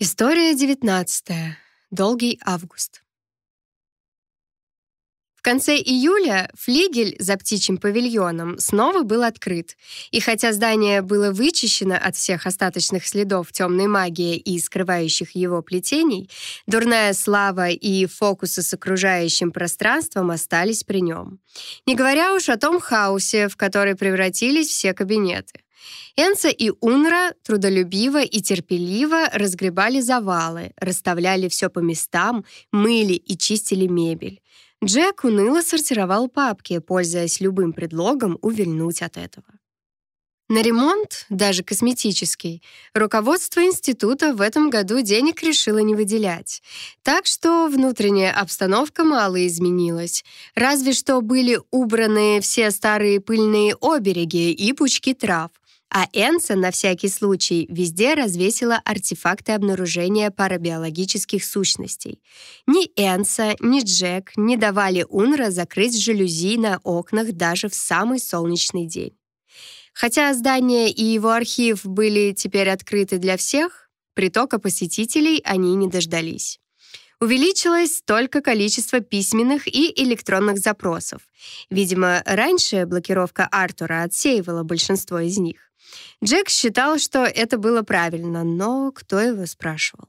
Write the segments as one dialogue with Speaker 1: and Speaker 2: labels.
Speaker 1: История 19. Долгий август. Конце июля флигель за птичьим павильоном снова был открыт, и хотя здание было вычищено от всех остаточных следов темной магии и скрывающих его плетений, дурная слава и фокусы с окружающим пространством остались при нем. Не говоря уж о том хаосе, в который превратились все кабинеты. Энса и Унра трудолюбиво и терпеливо разгребали завалы, расставляли все по местам, мыли и чистили мебель. Джек уныло сортировал папки, пользуясь любым предлогом увильнуть от этого. На ремонт, даже косметический, руководство института в этом году денег решило не выделять. Так что внутренняя обстановка мало изменилась. Разве что были убраны все старые пыльные обереги и пучки трав — а Энса на всякий случай везде развесила артефакты обнаружения парабиологических сущностей. Ни Энса, ни Джек не давали Унра закрыть жалюзи на окнах даже в самый солнечный день. Хотя здание и его архив были теперь открыты для всех, притока посетителей они не дождались. Увеличилось только количество письменных и электронных запросов. Видимо, раньше блокировка Артура отсеивала большинство из них. Джек считал, что это было правильно, но кто его спрашивал?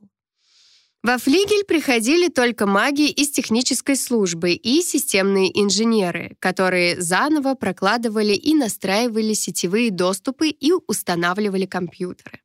Speaker 1: Во флигель приходили только маги из технической службы и системные инженеры, которые заново прокладывали и настраивали сетевые доступы и устанавливали компьютеры.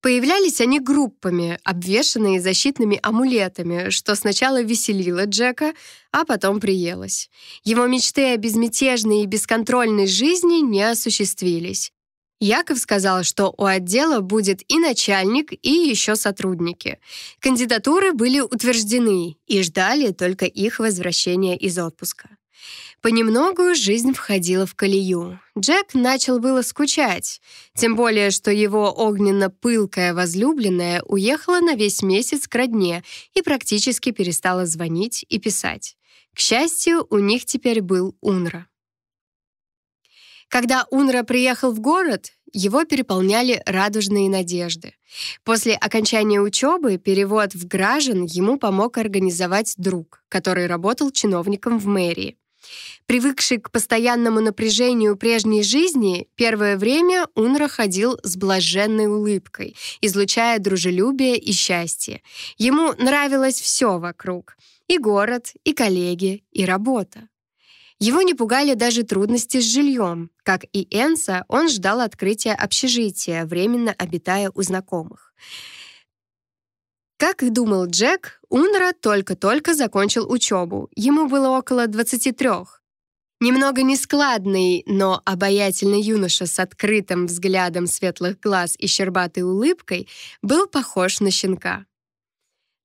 Speaker 1: Появлялись они группами, обвешанные защитными амулетами, что сначала веселило Джека, а потом приелось. Его мечты о безмятежной и бесконтрольной жизни не осуществились. Яков сказал, что у отдела будет и начальник, и еще сотрудники. Кандидатуры были утверждены и ждали только их возвращения из отпуска. Понемногу жизнь входила в колею. Джек начал было скучать, тем более, что его огненно-пылкая возлюбленная уехала на весь месяц к родне и практически перестала звонить и писать. К счастью, у них теперь был Унра. Когда Унра приехал в город, его переполняли радужные надежды. После окончания учебы перевод в граждан ему помог организовать друг, который работал чиновником в мэрии. Привыкший к постоянному напряжению прежней жизни, первое время Унра ходил с блаженной улыбкой, излучая дружелюбие и счастье. Ему нравилось все вокруг — и город, и коллеги, и работа. Его не пугали даже трудности с жильем. Как и Энса, он ждал открытия общежития, временно обитая у знакомых. Как и думал Джек, Унра только-только закончил учебу. Ему было около 23. Немного нескладный, но обаятельный юноша с открытым взглядом светлых глаз и щербатой улыбкой был похож на щенка.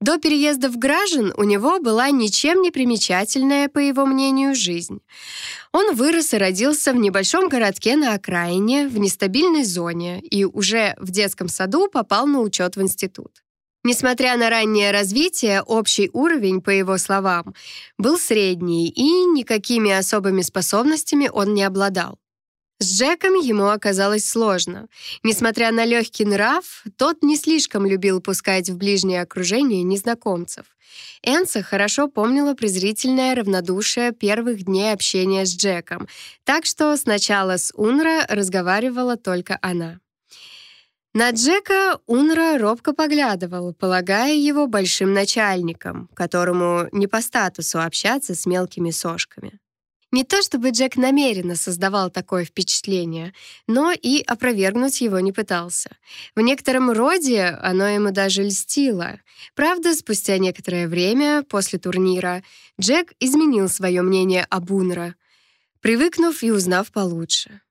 Speaker 1: До переезда в Гражин у него была ничем не примечательная, по его мнению, жизнь. Он вырос и родился в небольшом городке на окраине, в нестабильной зоне, и уже в детском саду попал на учет в институт. Несмотря на раннее развитие, общий уровень, по его словам, был средний, и никакими особыми способностями он не обладал. С Джеком ему оказалось сложно. Несмотря на легкий нрав, тот не слишком любил пускать в ближнее окружение незнакомцев. Энса хорошо помнила презрительное равнодушие первых дней общения с Джеком, так что сначала с Унра разговаривала только она. На Джека Унра робко поглядывал, полагая его большим начальником, которому не по статусу общаться с мелкими сошками. Не то чтобы Джек намеренно создавал такое впечатление, но и опровергнуть его не пытался. В некотором роде оно ему даже льстило. Правда, спустя некоторое время после турнира Джек изменил свое мнение об Унра, привыкнув и узнав получше.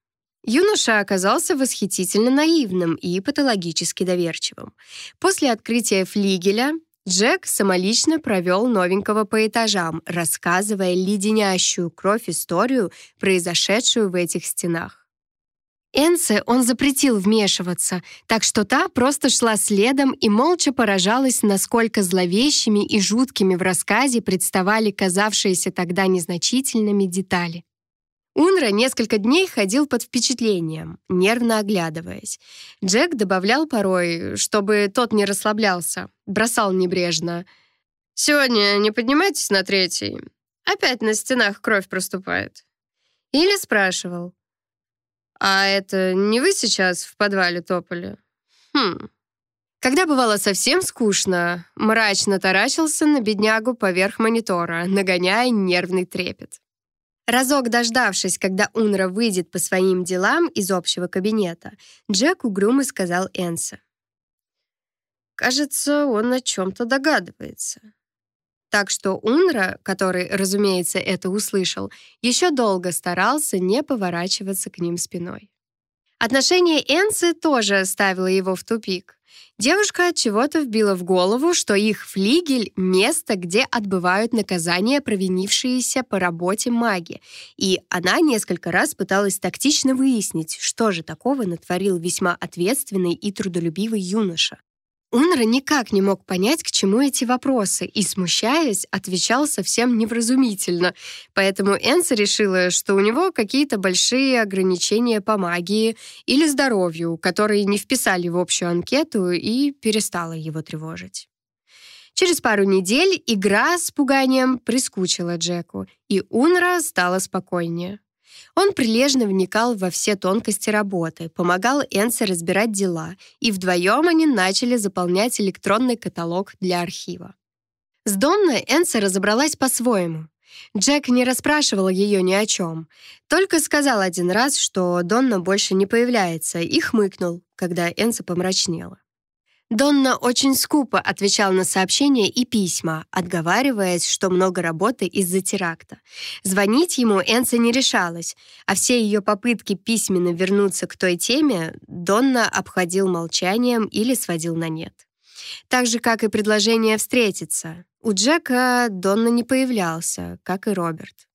Speaker 1: Юноша оказался восхитительно наивным и патологически доверчивым. После открытия флигеля Джек самолично провел новенького по этажам, рассказывая леденящую кровь историю, произошедшую в этих стенах. Энце он запретил вмешиваться, так что та просто шла следом и молча поражалась, насколько зловещими и жуткими в рассказе представали казавшиеся тогда незначительными детали. Унра несколько дней ходил под впечатлением, нервно оглядываясь. Джек добавлял порой, чтобы тот не расслаблялся, бросал небрежно. «Сегодня не поднимайтесь на третий. Опять на стенах кровь проступает». Или спрашивал. «А это не вы сейчас в подвале топали?» «Хм». Когда бывало совсем скучно, мрачно таращился на беднягу поверх монитора, нагоняя нервный трепет. Разок дождавшись, когда Унра выйдет по своим делам из общего кабинета, Джек угрюмо сказал Энса. «Кажется, он о чем-то догадывается». Так что Унра, который, разумеется, это услышал, еще долго старался не поворачиваться к ним спиной. Отношение Энсы тоже ставило его в тупик. Девушка от чего-то вбила в голову, что их флигель — место, где отбывают наказания провинившиеся по работе маги, и она несколько раз пыталась тактично выяснить, что же такого натворил весьма ответственный и трудолюбивый юноша. Унра никак не мог понять, к чему эти вопросы, и, смущаясь, отвечал совсем невразумительно. Поэтому Энса решила, что у него какие-то большие ограничения по магии или здоровью, которые не вписали в общую анкету, и перестала его тревожить. Через пару недель игра с пуганием прискучила Джеку, и Унра стала спокойнее. Он прилежно вникал во все тонкости работы, помогал Энсе разбирать дела, и вдвоем они начали заполнять электронный каталог для архива. С Донной Энса разобралась по-своему. Джек не расспрашивал ее ни о чем, только сказал один раз, что Донна больше не появляется, и хмыкнул, когда Энса помрачнела. Донна очень скупо отвечал на сообщения и письма, отговариваясь, что много работы из-за теракта. Звонить ему Энса не решалась, а все ее попытки письменно вернуться к той теме Донна обходил молчанием или сводил на нет. Так же, как и предложение встретиться. У Джека Донна не появлялся, как и Роберт.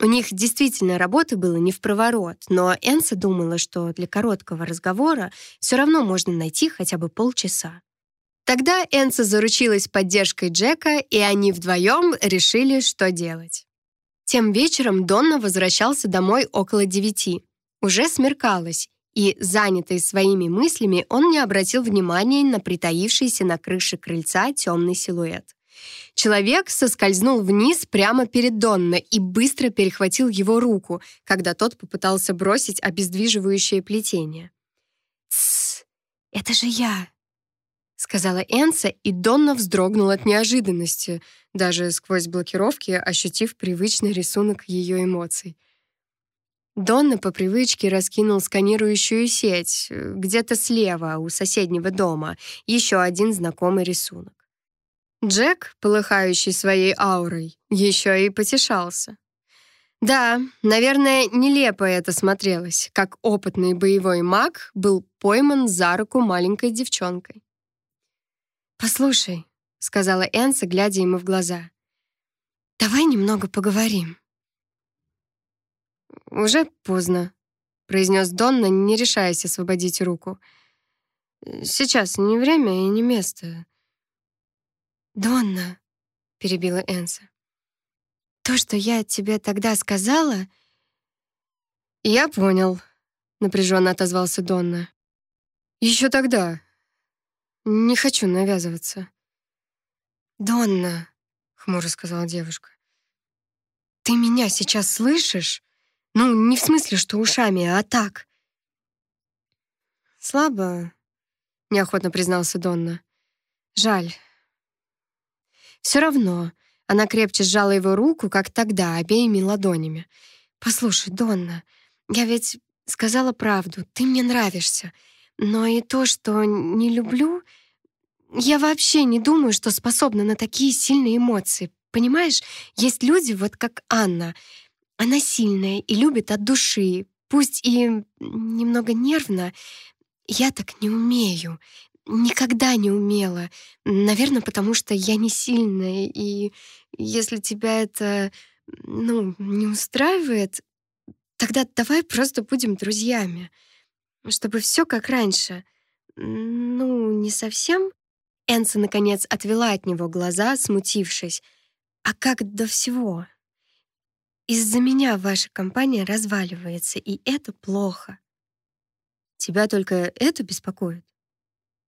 Speaker 1: У них действительно работы было не в проворот, но Энса думала, что для короткого разговора все равно можно найти хотя бы полчаса. Тогда Энса заручилась поддержкой Джека, и они вдвоем решили, что делать. Тем вечером Донна возвращался домой около девяти. Уже смеркалось, и, занятый своими мыслями, он не обратил внимания на притаившийся на крыше крыльца темный силуэт. Человек соскользнул вниз прямо перед Донно и быстро перехватил его руку, когда тот попытался бросить обездвиживающее плетение. «Тссс, это же я!» — сказала Энса, и Донна вздрогнул от неожиданности, даже сквозь блокировки ощутив привычный рисунок ее эмоций. Донна по привычке раскинул сканирующую сеть где-то слева, у соседнего дома, еще один знакомый рисунок. Джек, полыхающий своей аурой, еще и потешался. Да, наверное, нелепо это смотрелось, как опытный боевой маг был пойман за руку маленькой девчонкой. «Послушай», — сказала Энса, глядя ему в глаза, — «давай немного поговорим». «Уже поздно», — произнес Донна, не решаясь освободить руку. «Сейчас не время и не место. «Донна», — перебила Энса, — «то, что я тебе тогда сказала...» «Я понял», — напряженно отозвался Донна. «Еще тогда. Не хочу навязываться». «Донна», — хмуро сказала девушка, — «ты меня сейчас слышишь? Ну, не в смысле, что ушами, а так». «Слабо», — неохотно признался Донна. «Жаль, все равно она крепче сжала его руку, как тогда, обеими ладонями. «Послушай, Донна, я ведь сказала правду, ты мне нравишься. Но и то, что не люблю, я вообще не думаю, что способна на такие сильные эмоции. Понимаешь, есть люди, вот как Анна. Она сильная и любит от души, пусть и немного нервно. Я так не умею никогда не умела. Наверное, потому что я не сильная, и если тебя это, ну, не устраивает, тогда давай просто будем друзьями, чтобы все как раньше. Ну, не совсем. Энса, наконец, отвела от него глаза, смутившись. А как до всего? Из-за меня ваша компания разваливается, и это плохо. Тебя только это беспокоит?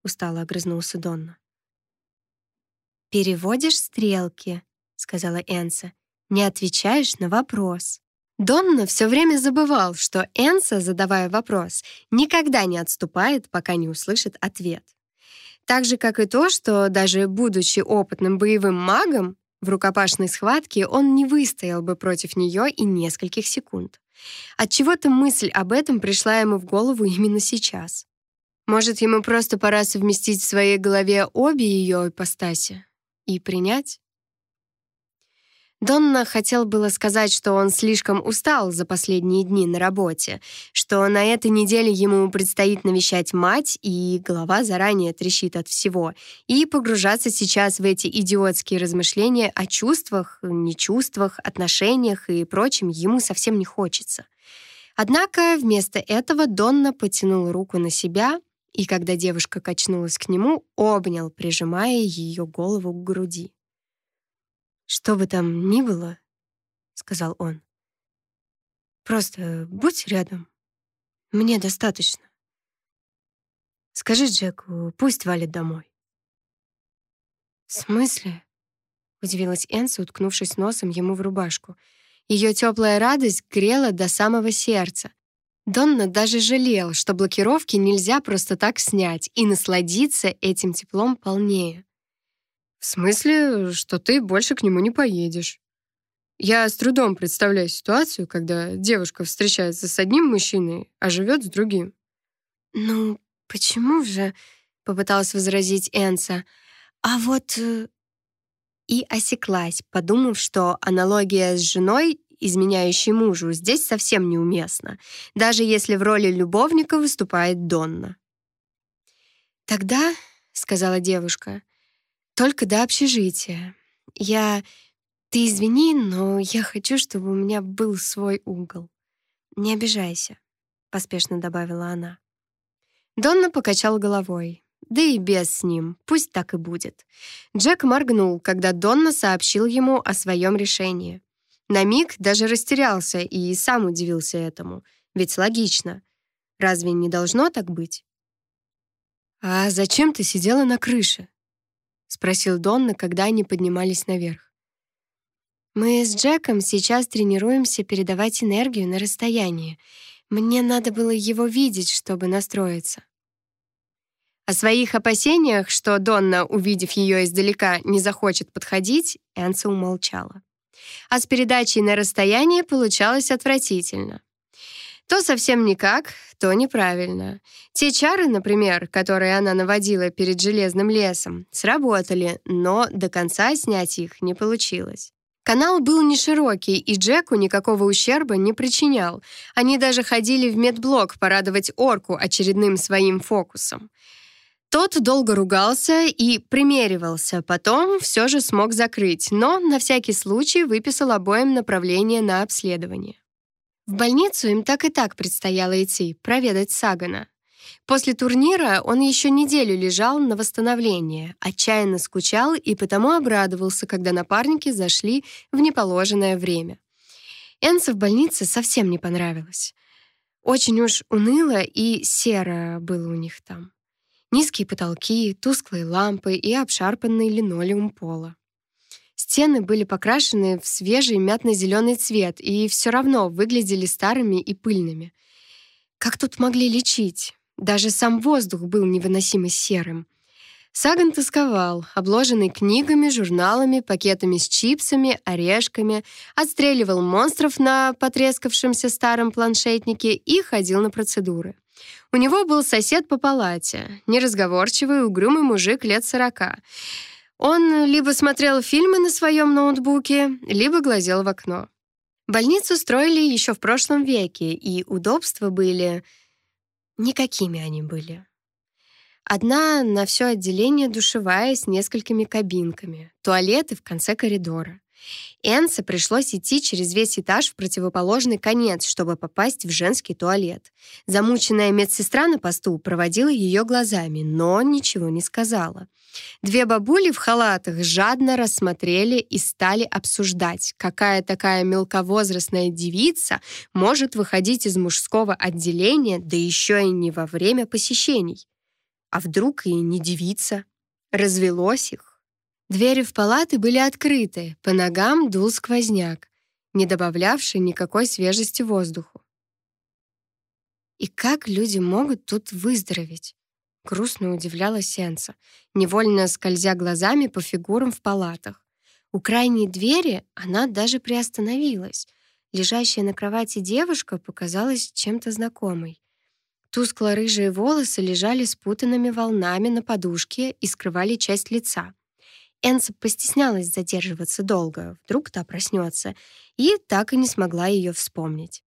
Speaker 1: Устало огрызнулся Донна. «Переводишь стрелки», — сказала Энса. «Не отвечаешь на вопрос». Донна все время забывал, что Энса, задавая вопрос, никогда не отступает, пока не услышит ответ. Так же, как и то, что даже будучи опытным боевым магом, в рукопашной схватке он не выстоял бы против нее и нескольких секунд. Отчего-то мысль об этом пришла ему в голову именно сейчас. Может, ему просто пора совместить в своей голове обе ее ипостаси и принять? Донна хотел было сказать, что он слишком устал за последние дни на работе, что на этой неделе ему предстоит навещать мать, и голова заранее трещит от всего, и погружаться сейчас в эти идиотские размышления о чувствах, нечувствах, отношениях и прочем ему совсем не хочется. Однако вместо этого Донна потянул руку на себя, и когда девушка качнулась к нему, обнял, прижимая ее голову к груди. «Что бы там ни было», — сказал он, — «просто будь рядом. Мне достаточно. Скажи Джеку, пусть валит домой». «В смысле?» — удивилась Энса, уткнувшись носом ему в рубашку. Ее теплая радость грела до самого сердца. Донна даже жалел, что блокировки нельзя просто так снять и насладиться этим теплом полнее. В смысле, что ты больше к нему не поедешь. Я с трудом представляю ситуацию, когда девушка встречается с одним мужчиной, а живет с другим. «Ну, почему же?» — попыталась возразить Энса. «А вот...» э, И осеклась, подумав, что аналогия с женой, изменяющей мужу, здесь совсем неуместна, даже если в роли любовника выступает Донна. «Тогда», — сказала девушка, — только до общежития. Я... Ты извини, но я хочу, чтобы у меня был свой угол. Не обижайся, поспешно добавила она. Донна покачал головой. Да и без с ним, пусть так и будет. Джек моргнул, когда Донна сообщил ему о своем решении. На миг даже растерялся и сам удивился этому. Ведь логично. Разве не должно так быть? «А зачем ты сидела на крыше?» — спросил Донна, когда они поднимались наверх. «Мы с Джеком сейчас тренируемся передавать энергию на расстоянии. Мне надо было его видеть, чтобы настроиться». О своих опасениях, что Донна, увидев ее издалека, не захочет подходить, Энса умолчала. А с передачей на расстояние получалось отвратительно. То совсем никак, то неправильно. Те чары, например, которые она наводила перед железным лесом, сработали, но до конца снять их не получилось. Канал был не широкий, и Джеку никакого ущерба не причинял. Они даже ходили в медблок порадовать орку очередным своим фокусом. Тот долго ругался и примеривался, потом все же смог закрыть, но на всякий случай выписал обоим направление на обследование. В больницу им так и так предстояло идти, проведать Сагана. После турнира он еще неделю лежал на восстановление, отчаянно скучал и потому обрадовался, когда напарники зашли в неположенное время. Энса в больнице совсем не понравилось. Очень уж уныло и серо было у них там. Низкие потолки, тусклые лампы и обшарпанный линолеум пола. Стены были покрашены в свежий мятно-зеленый цвет и все равно выглядели старыми и пыльными. Как тут могли лечить? Даже сам воздух был невыносимо серым. Саган тосковал, обложенный книгами, журналами, пакетами с чипсами, орешками, отстреливал монстров на потрескавшемся старом планшетнике и ходил на процедуры. У него был сосед по палате, неразговорчивый, угрюмый мужик лет сорока. Он либо смотрел фильмы на своем ноутбуке, либо глазел в окно. Больницу строили еще в прошлом веке, и удобства были... Никакими они были. Одна на все отделение душевая с несколькими кабинками, туалеты в конце коридора. Энсе пришлось идти через весь этаж в противоположный конец, чтобы попасть в женский туалет. Замученная медсестра на посту проводила ее глазами, но ничего не сказала. Две бабули в халатах жадно рассмотрели и стали обсуждать, какая такая мелковозрастная девица может выходить из мужского отделения, да еще и не во время посещений. А вдруг и не девица? Развелось их. Двери в палаты были открыты, по ногам дул сквозняк, не добавлявший никакой свежести воздуху. И как люди могут тут выздороветь? Грустно удивлялась Сенса, невольно скользя глазами по фигурам в палатах. У крайней двери она даже приостановилась. Лежащая на кровати девушка показалась чем-то знакомой. Тускло-рыжие волосы лежали спутанными волнами на подушке и скрывали часть лица. Энса постеснялась задерживаться долго, вдруг та проснется, и так и не смогла ее вспомнить.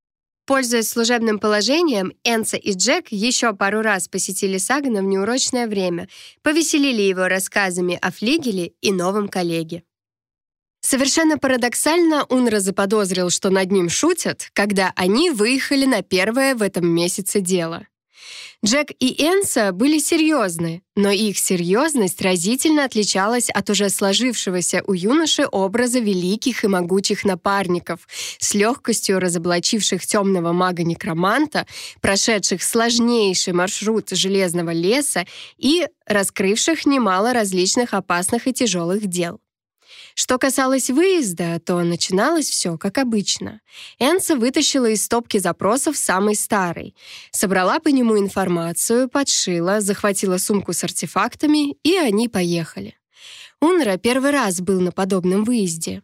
Speaker 1: Пользуясь служебным положением, Энса и Джек еще пару раз посетили Сагана в неурочное время, повеселили его рассказами о флигеле и новом коллеге. Совершенно парадоксально Унра заподозрил, что над ним шутят, когда они выехали на первое в этом месяце дело. Джек и Энса были серьезны, но их серьезность разительно отличалась от уже сложившегося у юноши образа великих и могучих напарников, с легкостью разоблачивших темного мага-некроманта, прошедших сложнейший маршрут железного леса и раскрывших немало различных опасных и тяжелых дел. Что касалось выезда, то начиналось все как обычно. Энса вытащила из стопки запросов самый старый, собрала по нему информацию, подшила, захватила сумку с артефактами, и они поехали. Унра первый раз был на подобном выезде.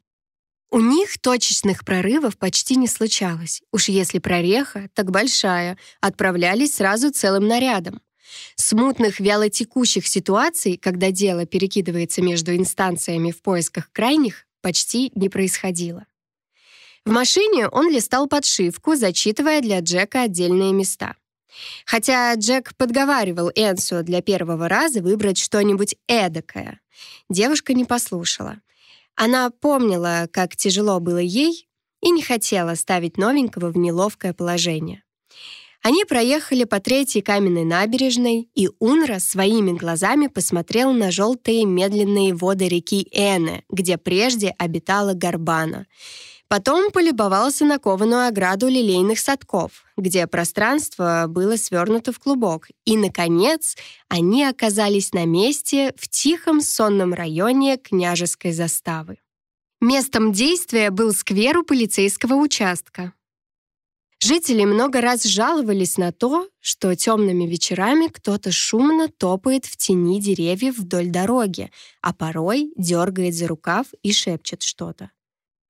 Speaker 1: У них точечных прорывов почти не случалось. Уж если прореха, так большая, отправлялись сразу целым нарядом. Смутных вялотекущих ситуаций, когда дело перекидывается между инстанциями в поисках крайних, почти не происходило. В машине он листал подшивку, зачитывая для Джека отдельные места. Хотя Джек подговаривал Энсу для первого раза выбрать что-нибудь эдакое, девушка не послушала. Она помнила, как тяжело было ей, и не хотела ставить новенького в неловкое положение. Они проехали по третьей каменной набережной, и Унра своими глазами посмотрел на желтые медленные воды реки Эне, где прежде обитала Гарбана. Потом полюбовался на кованую ограду лилейных садков, где пространство было свернуто в клубок. И, наконец, они оказались на месте в тихом сонном районе княжеской заставы. Местом действия был сквер у полицейского участка. Жители много раз жаловались на то, что темными вечерами кто-то шумно топает в тени деревьев вдоль дороги, а порой дергает за рукав и шепчет что-то.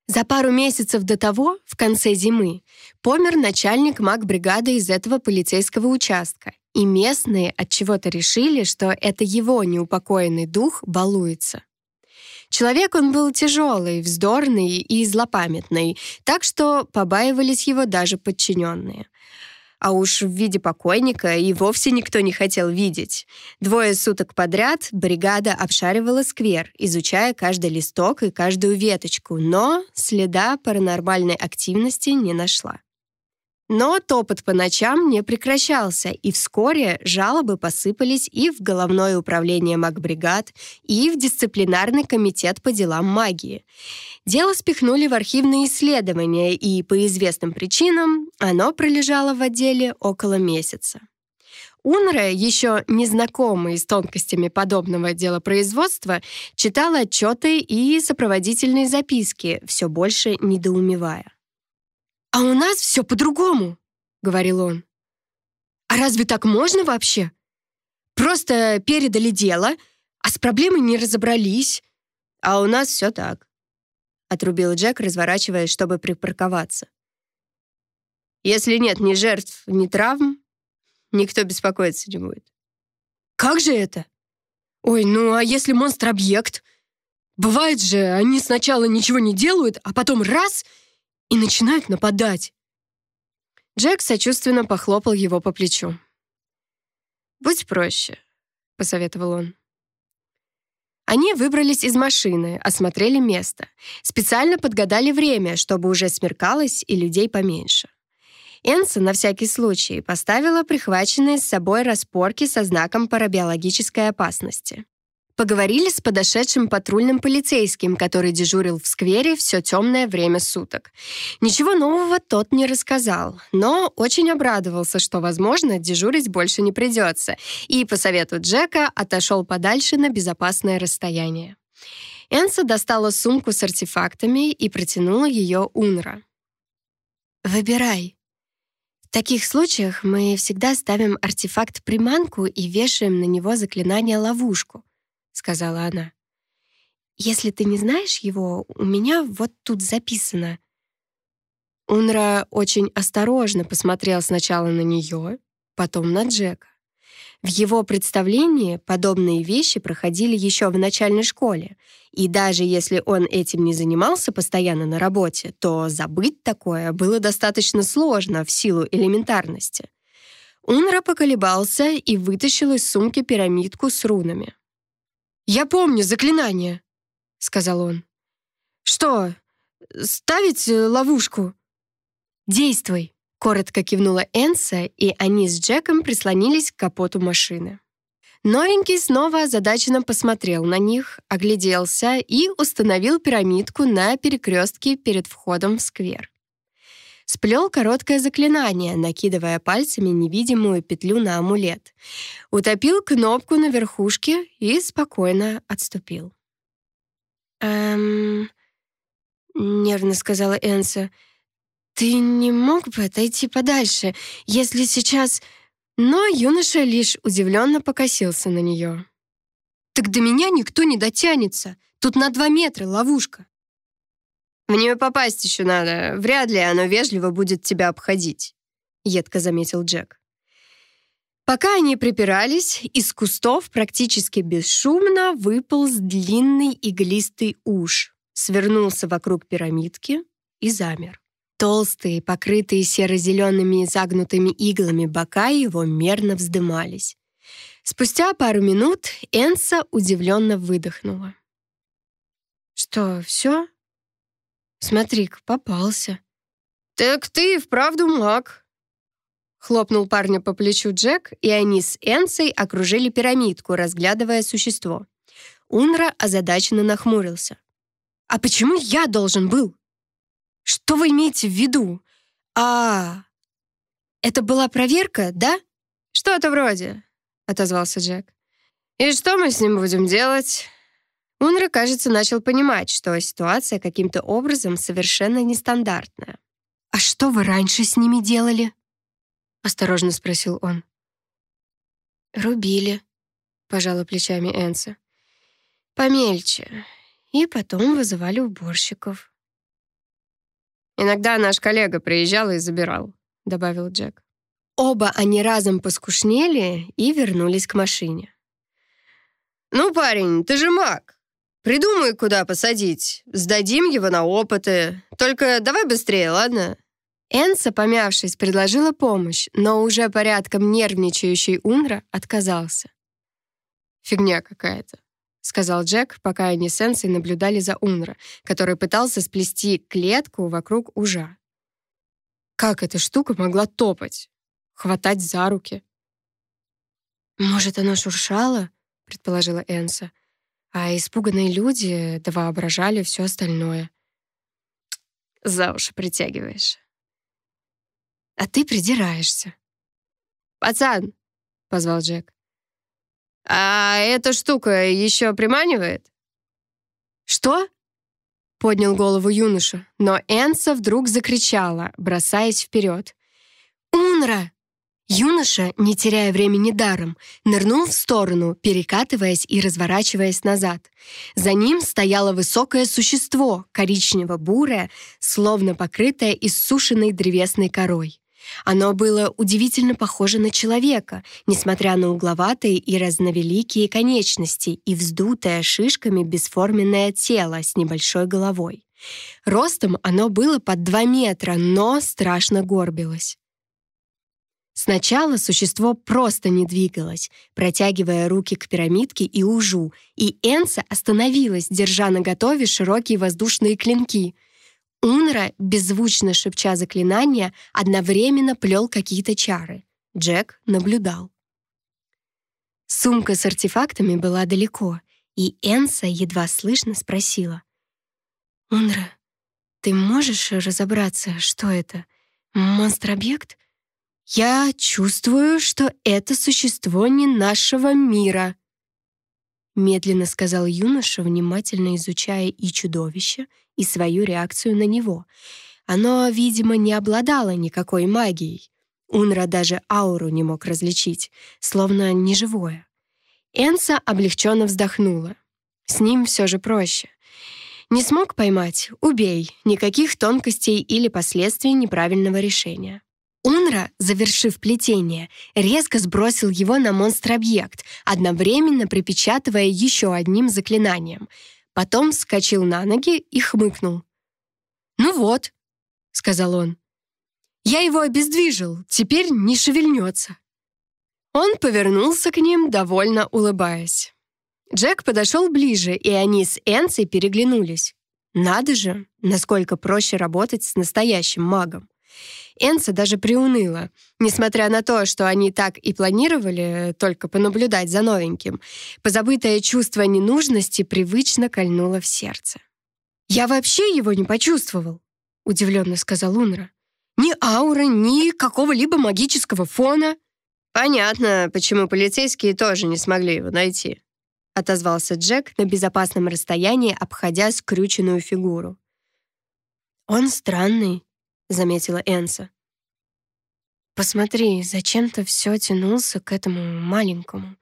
Speaker 1: За пару месяцев до того, в конце зимы, помер начальник маг-бригады из этого полицейского участка, и местные от чего-то решили, что это его неупокоенный дух балуется. Человек он был тяжелый, вздорный и злопамятный, так что побаивались его даже подчиненные. А уж в виде покойника и вовсе никто не хотел видеть. Двое суток подряд бригада обшаривала сквер, изучая каждый листок и каждую веточку, но следа паранормальной активности не нашла. Но топот по ночам не прекращался, и вскоре жалобы посыпались и в Головное управление магбригад, и в Дисциплинарный комитет по делам магии. Дело спихнули в архивные исследования, и по известным причинам оно пролежало в отделе около месяца. Унра, еще незнакомый с тонкостями подобного делопроизводства, читал отчеты и сопроводительные записки, все больше недоумевая. «А у нас все по-другому», — говорил он. «А разве так можно вообще? Просто передали дело, а с проблемой не разобрались. А у нас все так», — отрубил Джек, разворачиваясь, чтобы припарковаться. «Если нет ни жертв, ни травм, никто беспокоиться не будет». «Как же это? Ой, ну а если монстр-объект? Бывает же, они сначала ничего не делают, а потом раз — и начинают нападать. Джек сочувственно похлопал его по плечу. «Будь проще», — посоветовал он. Они выбрались из машины, осмотрели место. Специально подгадали время, чтобы уже смеркалось и людей поменьше. Энса на всякий случай поставила прихваченные с собой распорки со знаком парабиологической опасности. Поговорили с подошедшим патрульным полицейским, который дежурил в сквере все темное время суток. Ничего нового тот не рассказал, но очень обрадовался, что, возможно, дежурить больше не придется, и, по совету Джека, отошел подальше на безопасное расстояние. Энса достала сумку с артефактами и протянула ее Унра. «Выбирай», в таких случаях мы всегда ставим артефакт-приманку и вешаем на него заклинание-ловушку. — сказала она. «Если ты не знаешь его, у меня вот тут записано». Унра очень осторожно посмотрел сначала на нее, потом на Джека. В его представлении подобные вещи проходили еще в начальной школе, и даже если он этим не занимался постоянно на работе, то забыть такое было достаточно сложно в силу элементарности. Унра поколебался и вытащил из сумки пирамидку с рунами. «Я помню заклинание», — сказал он. «Что, ставить э, ловушку?» «Действуй», — коротко кивнула Энса, и они с Джеком прислонились к капоту машины. Новенький снова озадаченно посмотрел на них, огляделся и установил пирамидку на перекрестке перед входом в сквер. Сплел короткое заклинание, накидывая пальцами невидимую петлю на амулет. Утопил кнопку на верхушке и спокойно отступил. «Эм...» — нервно сказала Энса. «Ты не мог бы отойти подальше, если сейчас...» Но юноша лишь удивленно покосился на нее. «Так до меня никто не дотянется. Тут на два метра ловушка». В нее попасть еще надо. Вряд ли оно вежливо будет тебя обходить», — едко заметил Джек. Пока они припирались, из кустов практически бесшумно выполз длинный иглистый уж, свернулся вокруг пирамидки и замер. Толстые, покрытые серо-зелеными загнутыми иглами бока его мерно вздымались. Спустя пару минут Энса удивленно выдохнула. «Что, все?» Смотри-ка, попался. Так ты и вправду маг. Хлопнул парня по плечу Джек, и они с Энсой окружили пирамидку, разглядывая существо. Унра озадаченно нахмурился. «А почему я должен был?» «Что вы имеете в виду?» «А, это была проверка, да?» «Что-то вроде», — отозвался Джек. «И что мы с ним будем делать?» Унра, кажется, начал понимать, что ситуация каким-то образом совершенно нестандартная. «А что вы раньше с ними делали?» — осторожно спросил он. «Рубили», — пожала плечами Энса. «Помельче. И потом вызывали уборщиков». «Иногда наш коллега приезжал и забирал», — добавил Джек. Оба они разом поскушнели и вернулись к машине. «Ну, парень, ты же маг!» Придумай, куда посадить. Сдадим его на опыты. Только давай быстрее, ладно?» Энса, помявшись, предложила помощь, но уже порядком нервничающий Унра отказался. «Фигня какая-то», — сказал Джек, пока они с Энсой наблюдали за Унра, который пытался сплести клетку вокруг ужа. Как эта штука могла топать? Хватать за руки? «Может, оно шуршало?» — предположила Энса а испуганные люди довоображали все остальное. За уши притягиваешь. А ты придираешься. «Пацан!» — позвал Джек. «А эта штука еще приманивает?» «Что?» — поднял голову юноша, но Энса вдруг закричала, бросаясь вперед. «Унра!» Юноша, не теряя времени даром, нырнул в сторону, перекатываясь и разворачиваясь назад. За ним стояло высокое существо, коричнево-бурое, словно покрытое иссушенной древесной корой. Оно было удивительно похоже на человека, несмотря на угловатые и разновеликие конечности и вздутое шишками бесформенное тело с небольшой головой. Ростом оно было под два метра, но страшно горбилось. Сначала существо просто не двигалось, протягивая руки к пирамидке и ужу, и Энса остановилась, держа наготове широкие воздушные клинки. Унра, беззвучно шепча заклинания, одновременно плел какие-то чары. Джек наблюдал. Сумка с артефактами была далеко, и Энса едва слышно спросила. «Унра, ты можешь разобраться, что это? Монстр-объект? Я чувствую, что это существо не нашего мира», медленно сказал юноша, внимательно изучая и чудовище, и свою реакцию на него. Оно, видимо, не обладало никакой магией. Унра даже ауру не мог различить, словно неживое. Энса облегченно вздохнула. С ним все же проще. Не смог поймать — убей, никаких тонкостей или последствий неправильного решения. Унра, завершив плетение, резко сбросил его на монстр-объект, одновременно припечатывая еще одним заклинанием. Потом вскочил на ноги и хмыкнул. «Ну вот», — сказал он, — «я его обездвижил, теперь не шевельнется». Он повернулся к ним, довольно улыбаясь. Джек подошел ближе, и они с Энцей переглянулись. Надо же, насколько проще работать с настоящим магом. Энса даже приуныла, несмотря на то, что они так и планировали только понаблюдать за новеньким. Позабытое чувство ненужности привычно кольнуло в сердце. «Я вообще его не почувствовал», — удивленно сказал Унра. «Ни ауры, ни какого-либо магического фона».
Speaker 2: «Понятно, почему полицейские тоже не смогли его найти», — отозвался Джек на безопасном расстоянии, обходя скрюченную фигуру.
Speaker 1: «Он странный», — заметила Энса. «Посмотри, зачем-то все тянулся к этому маленькому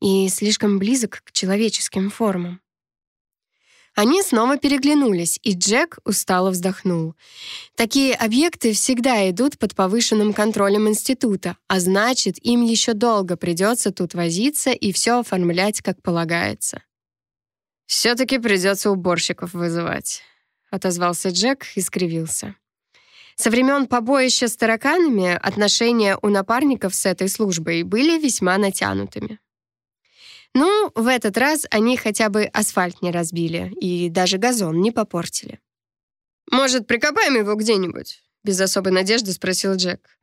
Speaker 1: и слишком близок к человеческим формам». Они снова переглянулись, и Джек устало вздохнул. Такие объекты всегда идут под повышенным контролем института, а значит, им еще долго придется тут возиться и все оформлять, как полагается.
Speaker 2: «Все-таки придется уборщиков вызывать», — отозвался Джек и скривился. Со времен побоища с тараканами отношения у напарников с этой службой были весьма натянутыми. Ну, в этот раз они хотя бы асфальт не разбили и даже газон не попортили. «Может, прикопаем его где-нибудь?» — без особой надежды спросил Джек.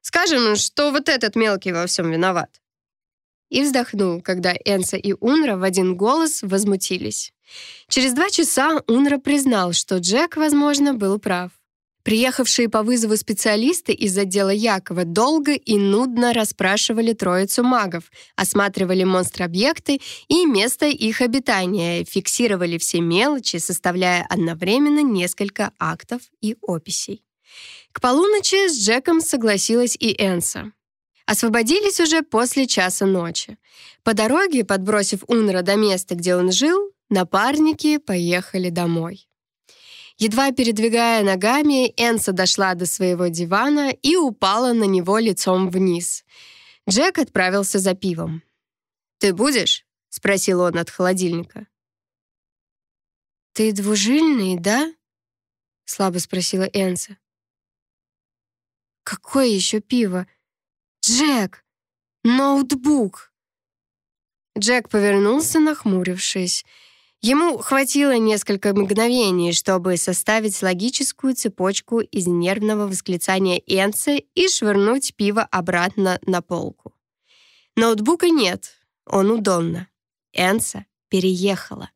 Speaker 2: «Скажем, что вот этот мелкий во всем виноват». И вздохнул, когда Энса и Унра в один голос возмутились. Через два часа Унра признал, что Джек, возможно, был прав. Приехавшие по вызову специалисты из отдела Якова долго и нудно расспрашивали троицу магов, осматривали монстр-объекты и место их обитания, фиксировали все мелочи, составляя одновременно несколько актов и описей. К полуночи с Джеком согласилась и Энса. Освободились уже после часа ночи. По дороге, подбросив Унра до места, где он жил, напарники поехали домой. Едва передвигая ногами, Энса дошла до своего дивана и упала на него лицом вниз. Джек отправился за пивом. «Ты будешь?» — спросил он от холодильника.
Speaker 1: «Ты двужильный, да?» — слабо спросила Энса. «Какое еще пиво? Джек! Ноутбук!»
Speaker 2: Джек повернулся, нахмурившись. Ему хватило несколько мгновений, чтобы составить логическую цепочку из нервного восклицания Энса и швырнуть пиво обратно на полку. Ноутбука нет, он удобно. Энса переехала.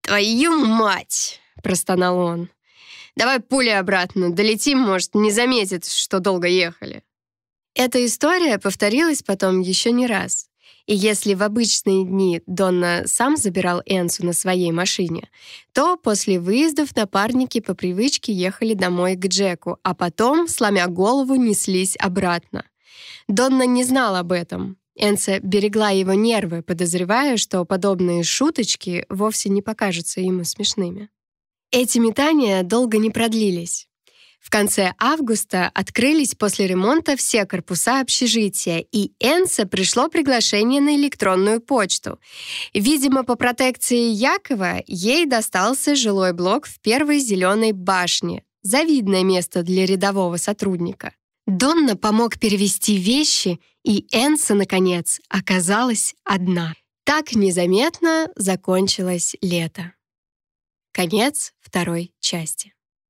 Speaker 2: «Твою мать!» — простонал он. «Давай пули обратно, долетим, может, не заметит, что долго ехали». Эта история повторилась потом еще не раз. И если в обычные дни Донна сам забирал Энсу на своей машине, то после выездов напарники по привычке ехали домой к Джеку, а потом, сломя голову, неслись обратно. Донна не знал об этом. Энса берегла его нервы, подозревая, что подобные шуточки вовсе не покажутся ему смешными. Эти метания долго не продлились. В конце августа открылись после ремонта все корпуса общежития, и Энсе пришло приглашение на электронную почту. Видимо, по протекции Якова ей достался жилой блок в первой зеленой башне. Завидное место для рядового сотрудника.
Speaker 1: Донна помог перевести вещи, и Энса, наконец, оказалась одна. Так незаметно закончилось лето. Конец второй части.